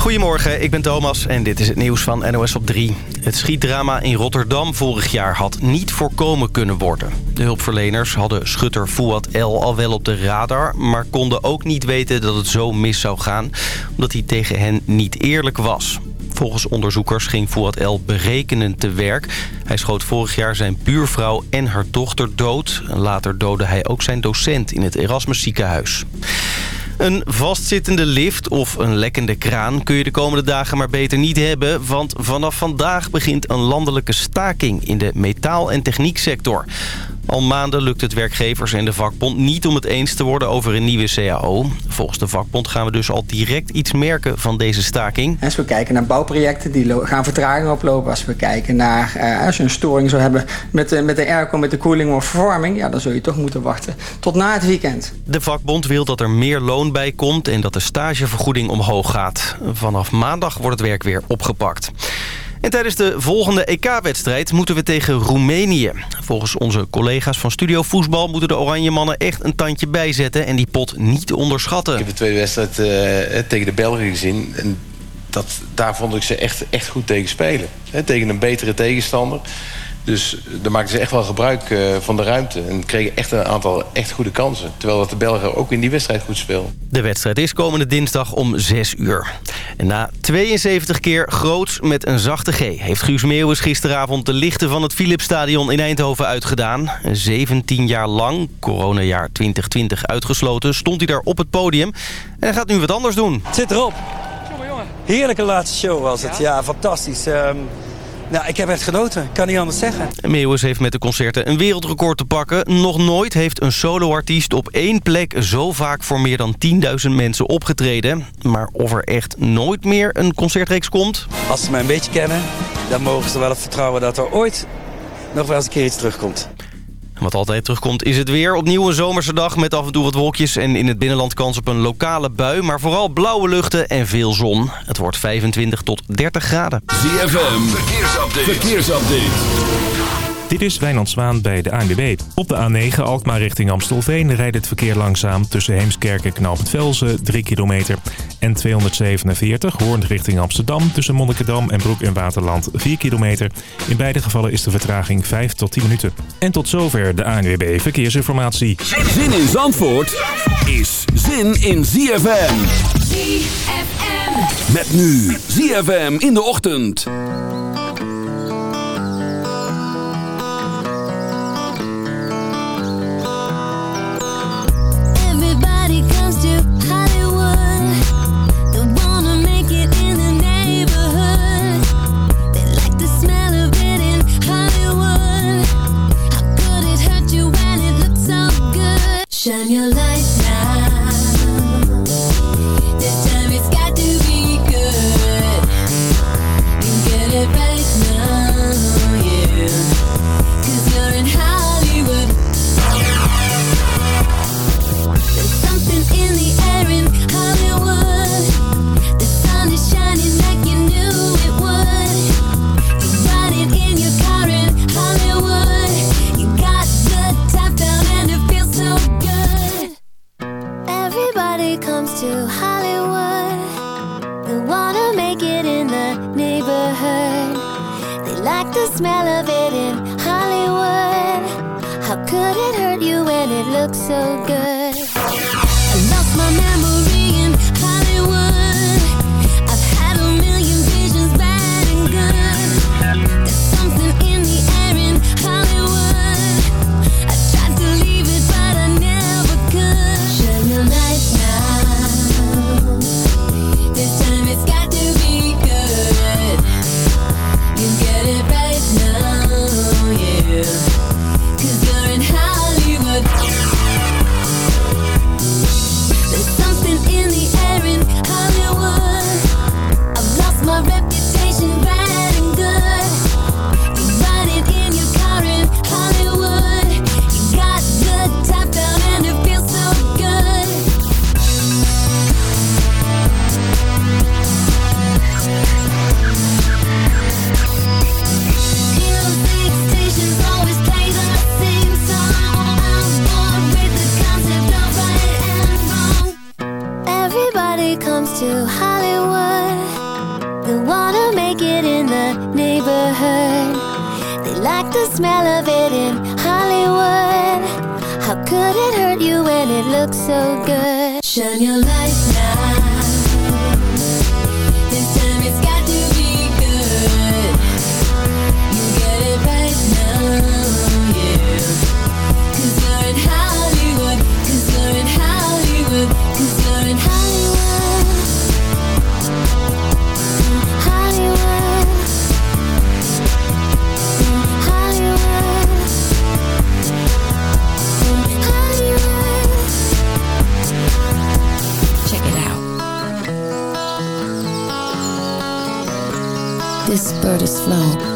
Goedemorgen, ik ben Thomas en dit is het nieuws van NOS op 3. Het schietdrama in Rotterdam vorig jaar had niet voorkomen kunnen worden. De hulpverleners hadden schutter Fouad El al wel op de radar... maar konden ook niet weten dat het zo mis zou gaan... omdat hij tegen hen niet eerlijk was. Volgens onderzoekers ging Fouad El berekenend te werk. Hij schoot vorig jaar zijn buurvrouw en haar dochter dood. Later doodde hij ook zijn docent in het Erasmus ziekenhuis. Een vastzittende lift of een lekkende kraan kun je de komende dagen maar beter niet hebben... want vanaf vandaag begint een landelijke staking in de metaal- en technieksector. Al maanden lukt het werkgevers en de vakbond niet om het eens te worden over een nieuwe CAO. Volgens de vakbond gaan we dus al direct iets merken van deze staking. Als we kijken naar bouwprojecten, die gaan vertraging oplopen. Als we kijken naar, eh, als je een storing zou hebben met de, met de airco, met de koeling of verwarming... ja, dan zul je toch moeten wachten tot na het weekend. De vakbond wil dat er meer loon bij komt en dat de stagevergoeding omhoog gaat. Vanaf maandag wordt het werk weer opgepakt. En tijdens de volgende EK-wedstrijd moeten we tegen Roemenië. Volgens onze collega's van Studio Voetbal moeten de Oranje Mannen echt een tandje bijzetten... en die pot niet onderschatten. Ik heb de tweede wedstrijd uh, tegen de Belgen gezien. En dat, daar vond ik ze echt, echt goed tegen spelen. Tegen een betere tegenstander. Dus daar maakten ze echt wel gebruik uh, van de ruimte. En kregen echt een aantal echt goede kansen. Terwijl dat de Belgen ook in die wedstrijd goed speelden. De wedstrijd is komende dinsdag om 6 uur. En na 72 keer groots met een zachte G... heeft Guus Meeuwis gisteravond de lichten van het Philipsstadion in Eindhoven uitgedaan. 17 jaar lang, coronajaar 2020 uitgesloten, stond hij daar op het podium. En hij gaat nu wat anders doen. Het zit erop. Heerlijke laatste show was het. Ja, fantastisch. Um... Nou, ik heb echt genoten. Ik kan niet anders zeggen. Meeuwis heeft met de concerten een wereldrecord te pakken. Nog nooit heeft een soloartiest op één plek zo vaak voor meer dan 10.000 mensen opgetreden. Maar of er echt nooit meer een concertreeks komt? Als ze mij een beetje kennen, dan mogen ze wel het vertrouwen dat er ooit nog wel eens een keer iets terugkomt. Wat altijd terugkomt is het weer. Opnieuw een zomerse dag met af en toe wat wolkjes... en in het binnenland kans op een lokale bui. Maar vooral blauwe luchten en veel zon. Het wordt 25 tot 30 graden. ZFM, verkeersupdate. verkeersupdate. Dit is Wijnand Zwaan bij de ANWB. Op de A9 Alkmaar richting Amstelveen rijdt het verkeer langzaam... tussen Heemskerk en Knoopend Velzen, 3 kilometer. En 247 Hoorn richting Amsterdam... tussen Monnikendam en Broek in Waterland, 4 kilometer. In beide gevallen is de vertraging 5 tot 10 minuten. En tot zover de ANWB Verkeersinformatie. Zin in Zandvoort is zin in ZFM. ZFM. Met nu ZFM in de ochtend. Shine your light like the smell of it in Hollywood. How could it hurt you when it looks so good? But it hurt you when it looked so good? bird is flown.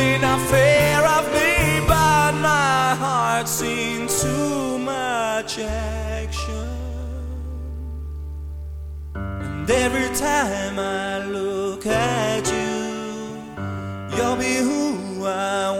really not fair of me, but my heart's seen too much action. And every time I look at you, you'll be who I want.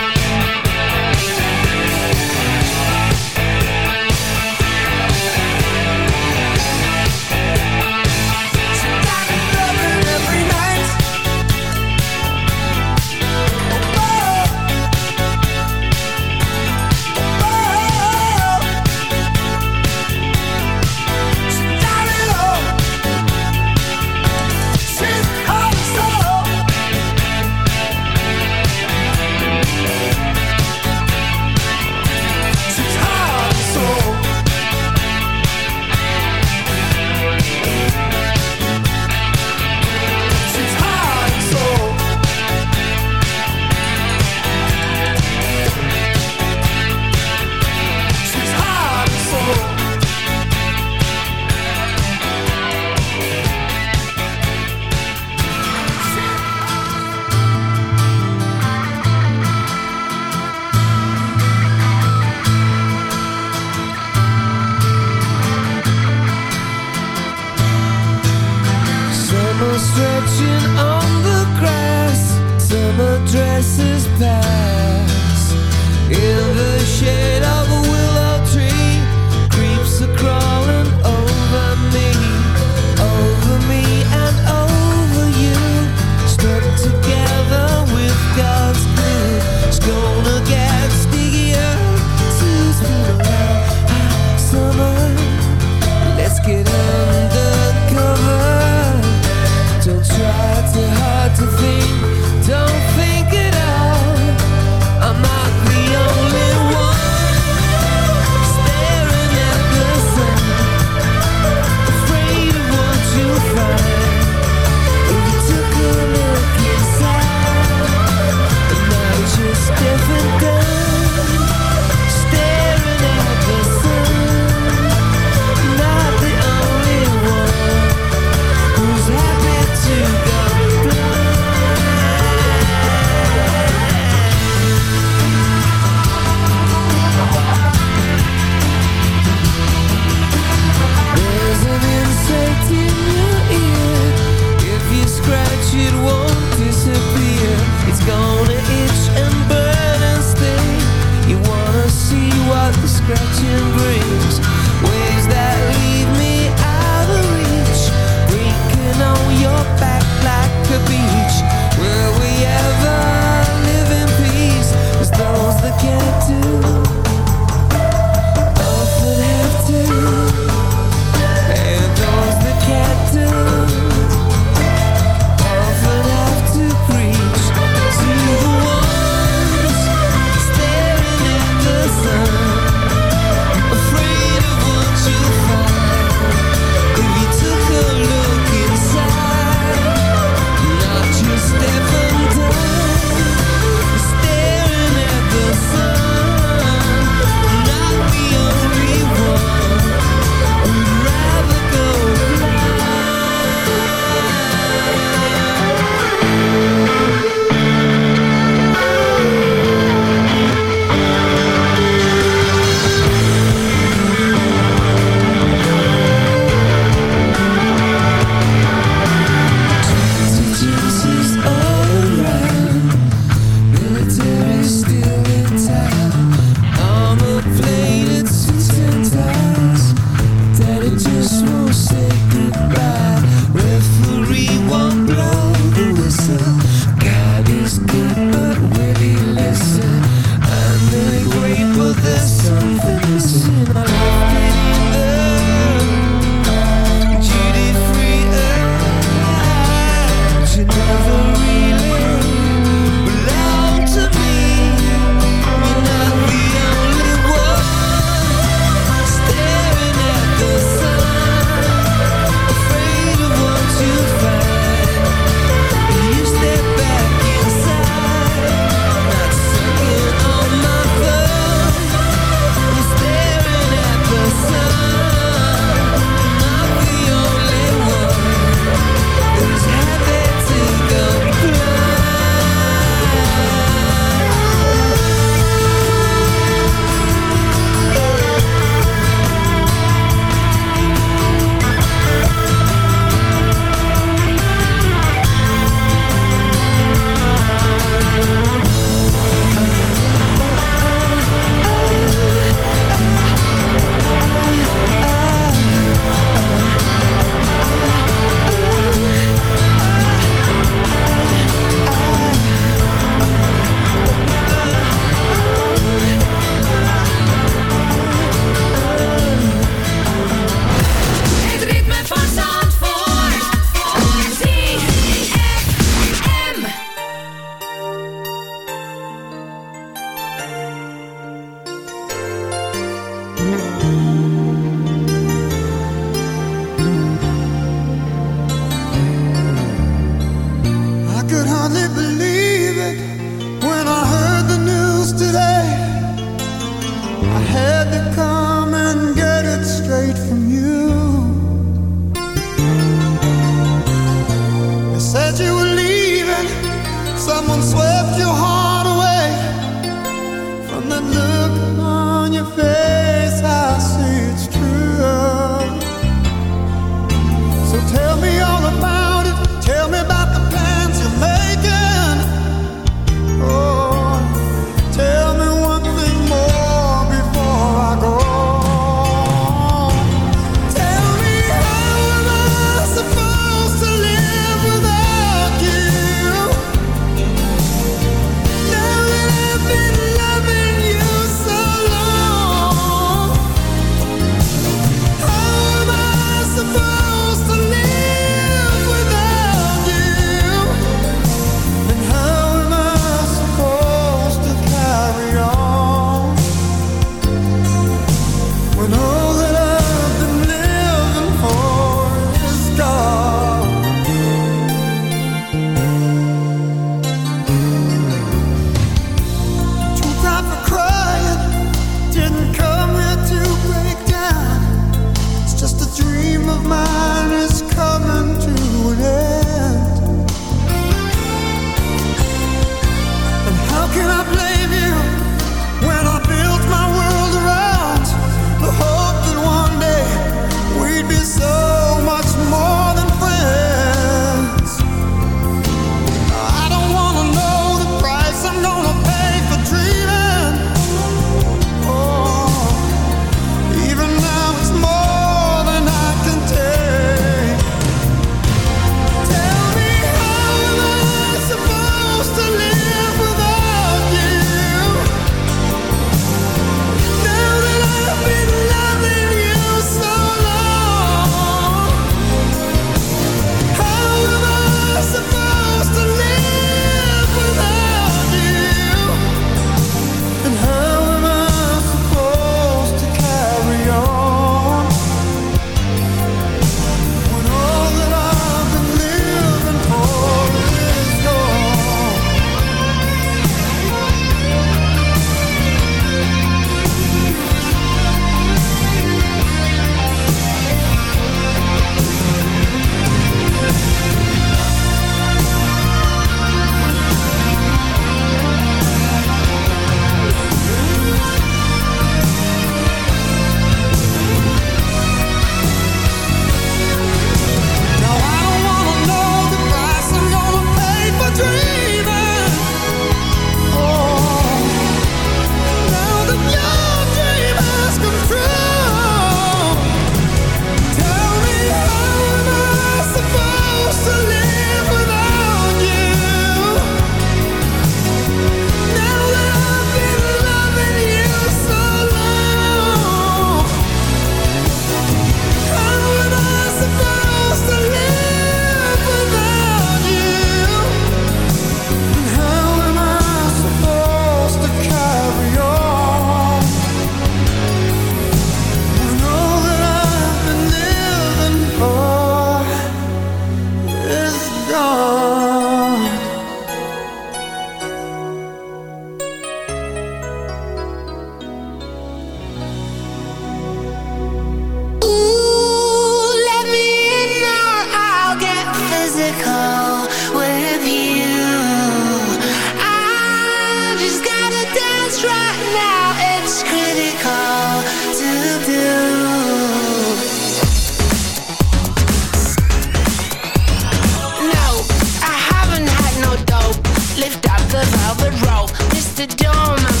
Mr. Dorman.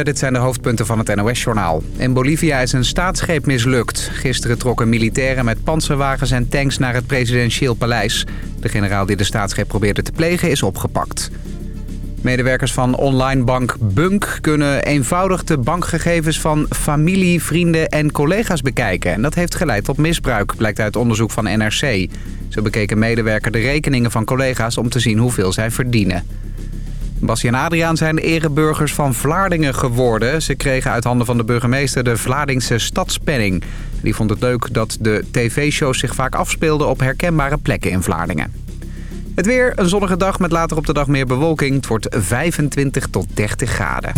Eh, dit zijn de hoofdpunten van het NOS-journaal. In Bolivia is een staatsgreep mislukt. Gisteren trokken militairen met panzerwagens en tanks naar het presidentieel paleis. De generaal die de staatsgreep probeerde te plegen is opgepakt. Medewerkers van online bank Bunk kunnen eenvoudig de bankgegevens van familie, vrienden en collega's bekijken. En dat heeft geleid tot misbruik, blijkt uit onderzoek van NRC. Zo bekeken medewerker de rekeningen van collega's om te zien hoeveel zij verdienen. Bas en Adriaan zijn ereburgers van Vlaardingen geworden. Ze kregen uit handen van de burgemeester de Vlaardingse stadspenning. Die vond het leuk dat de tv-shows zich vaak afspeelden op herkenbare plekken in Vlaardingen. Het weer, een zonnige dag met later op de dag meer bewolking. Het wordt 25 tot 30 graden.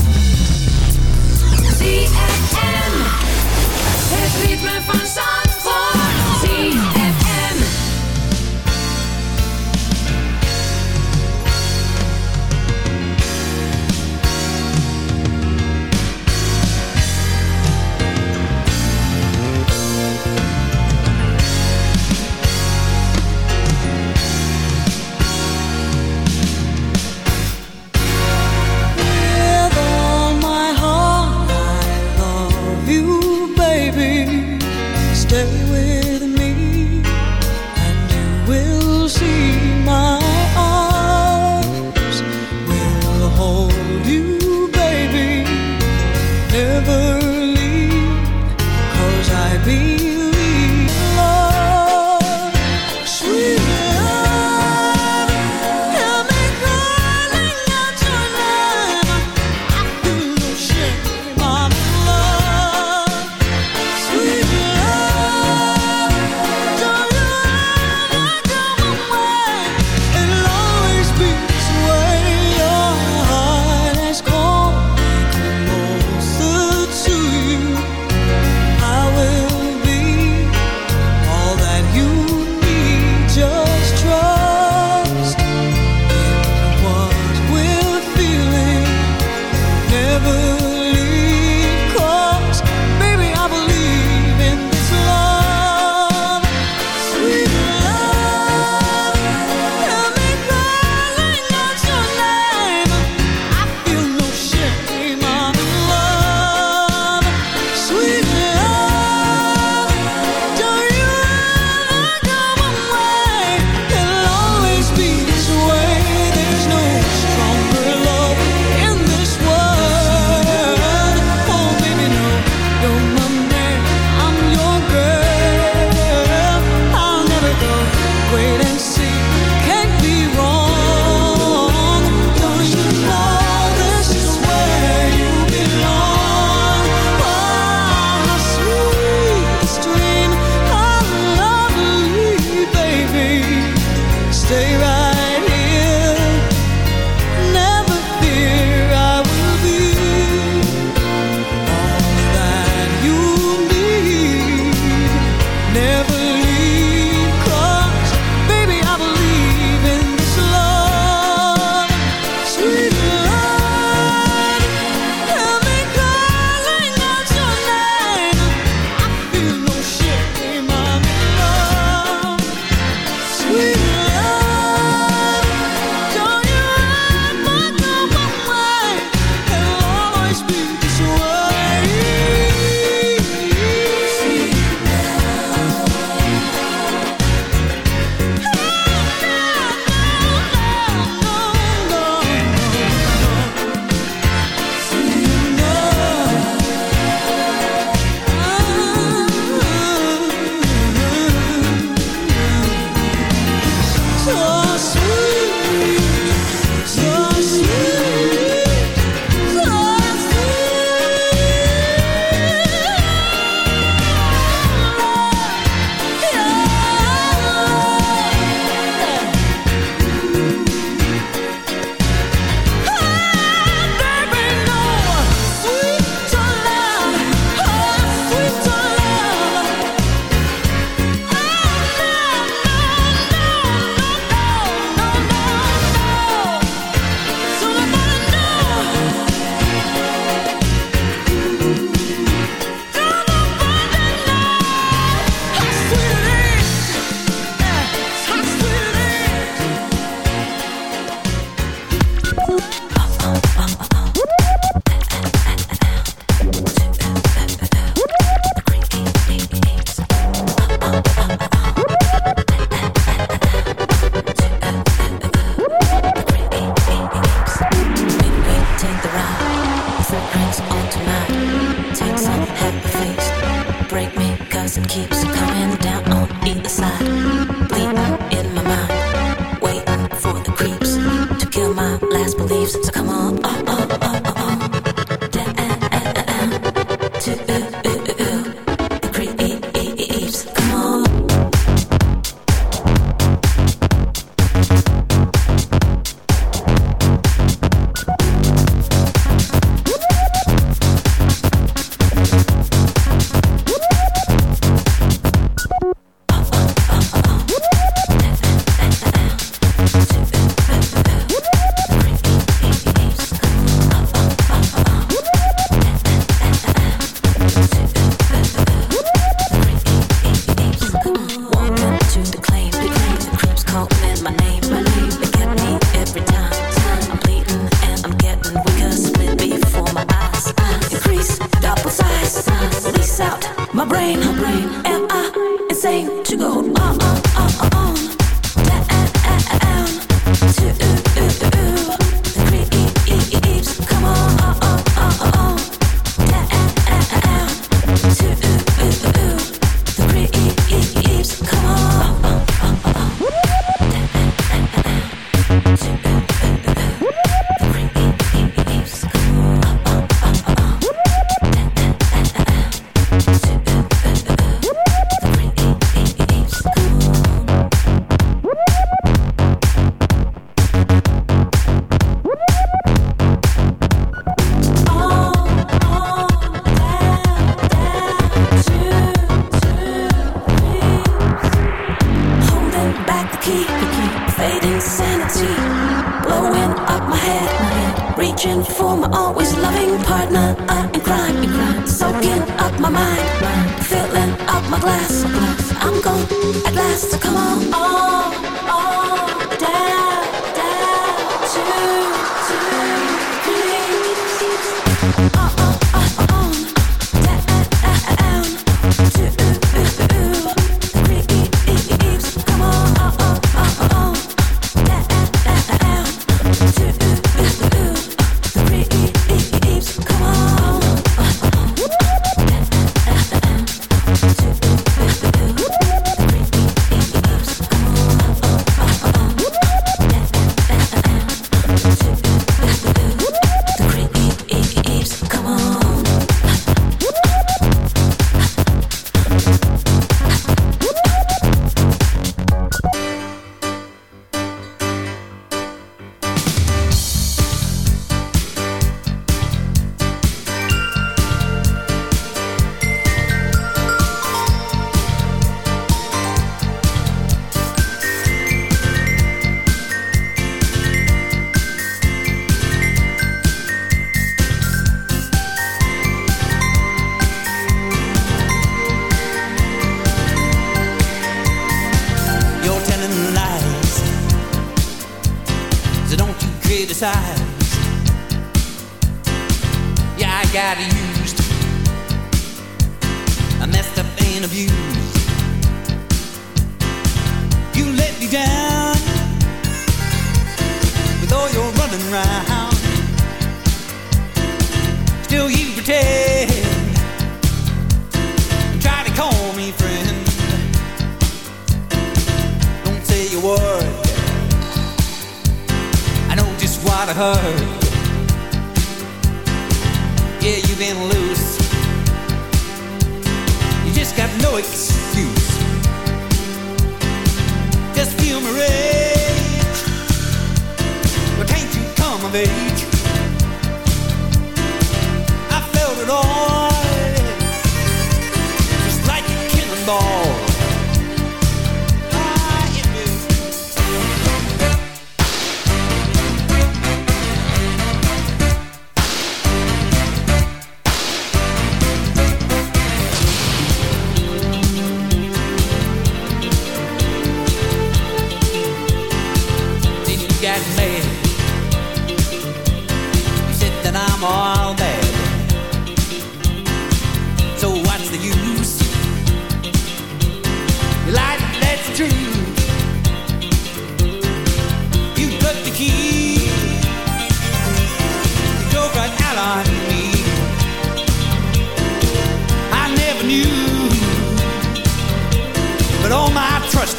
mine.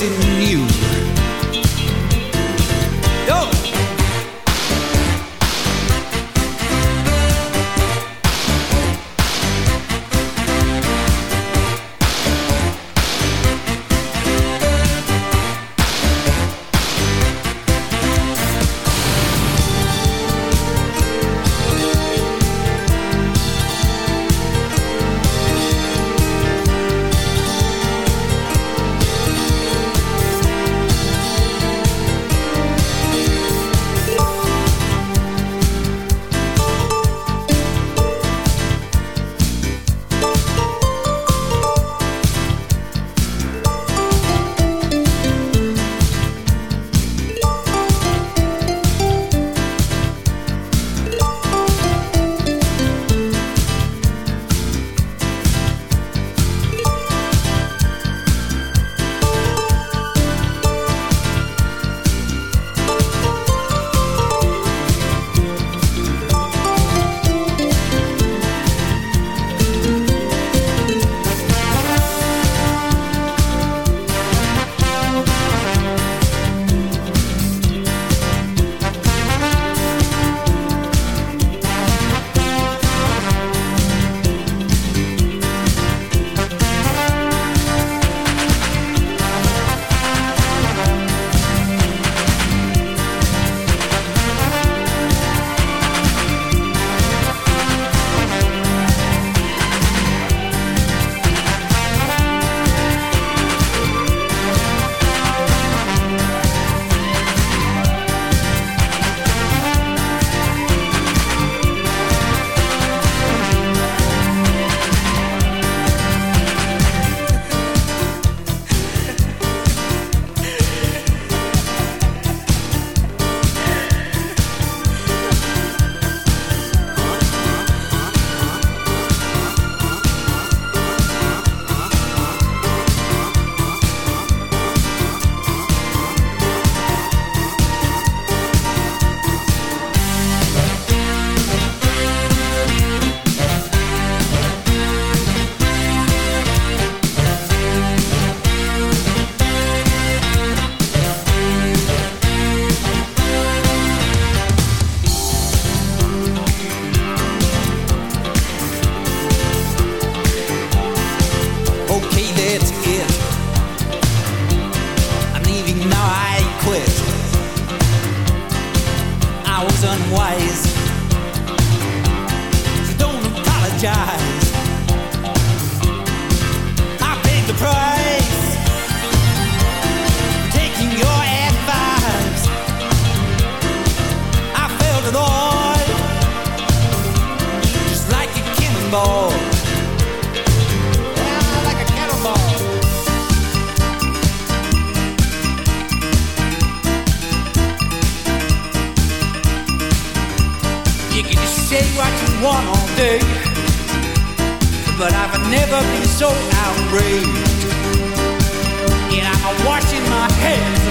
In new mistake But I've never been so outraged. And I'm washing my hands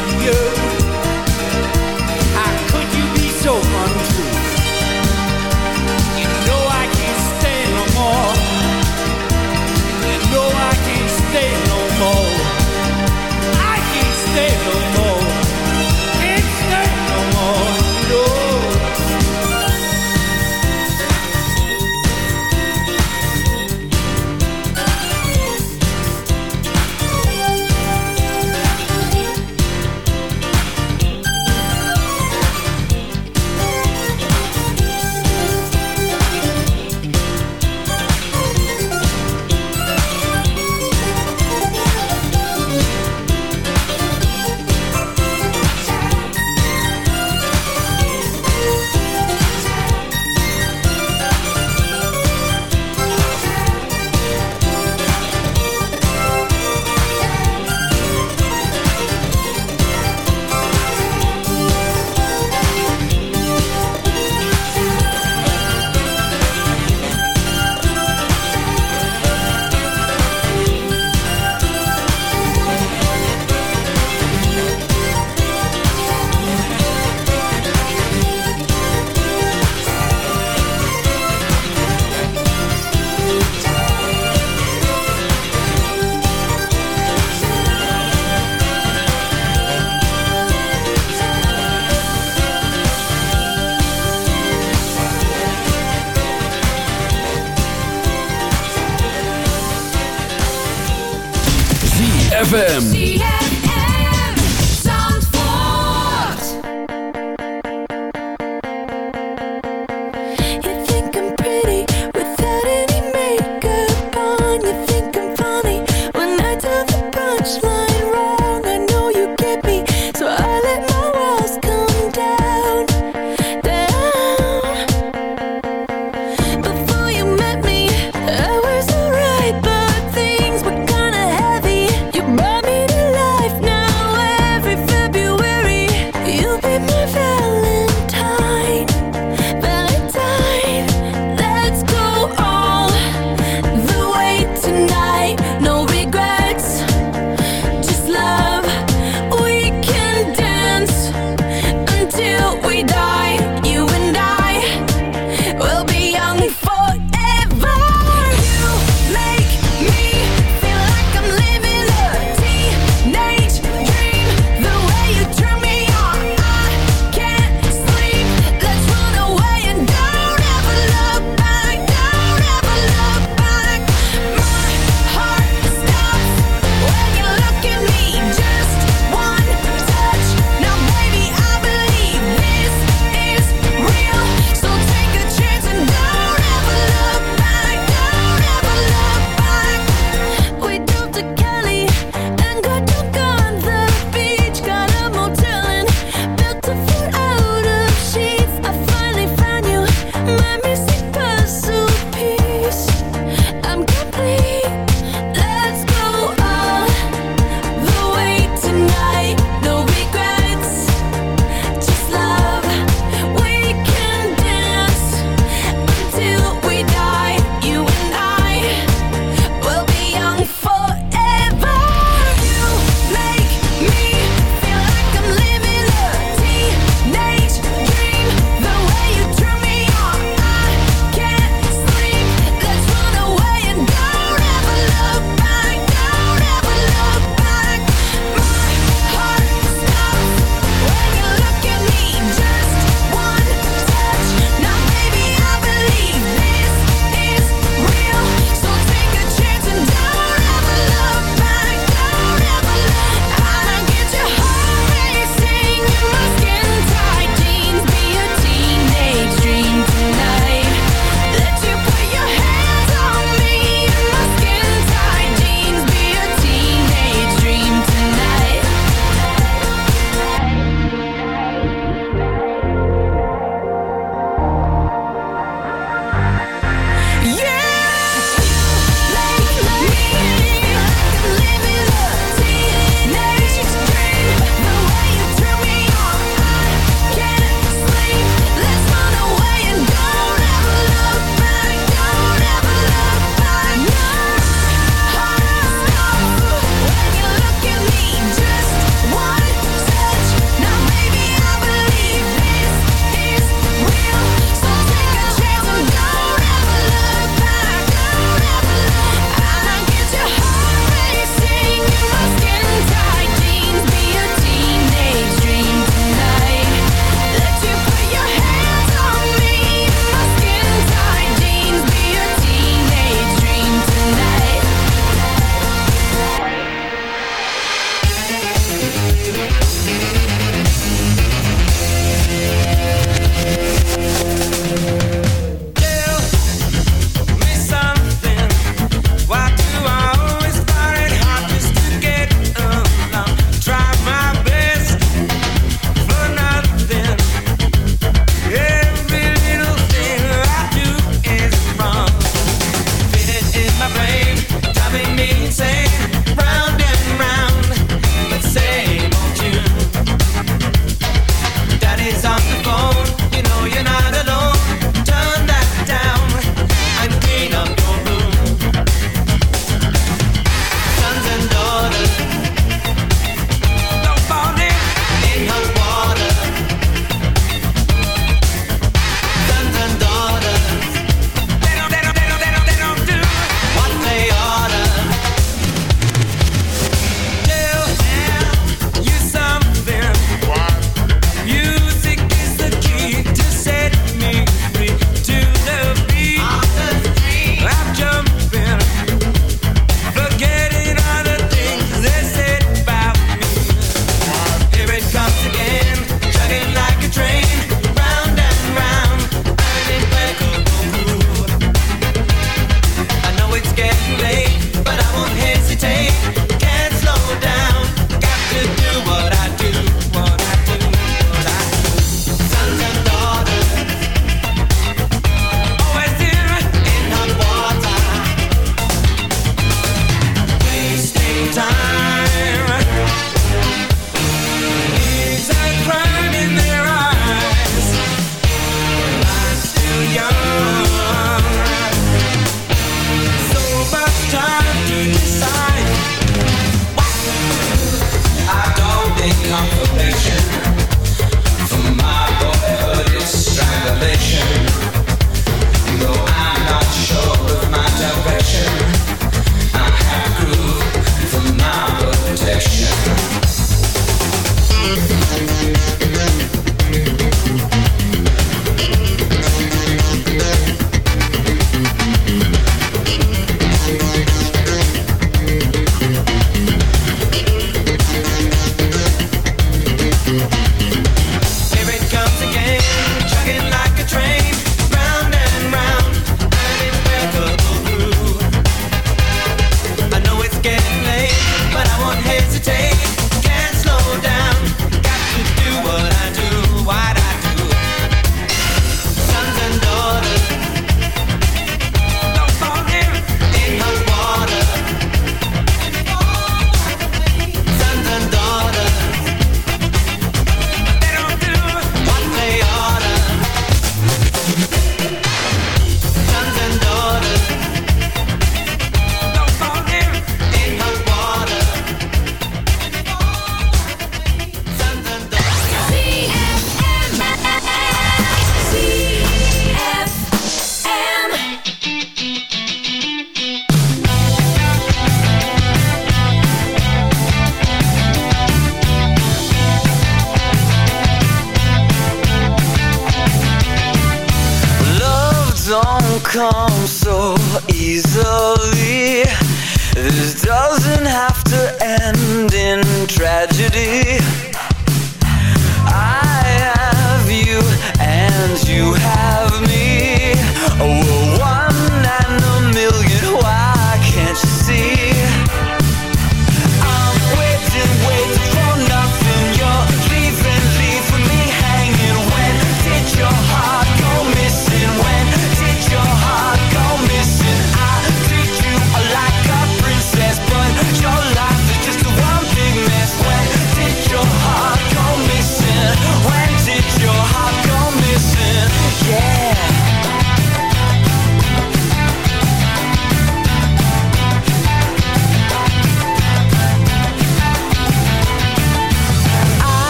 friends you had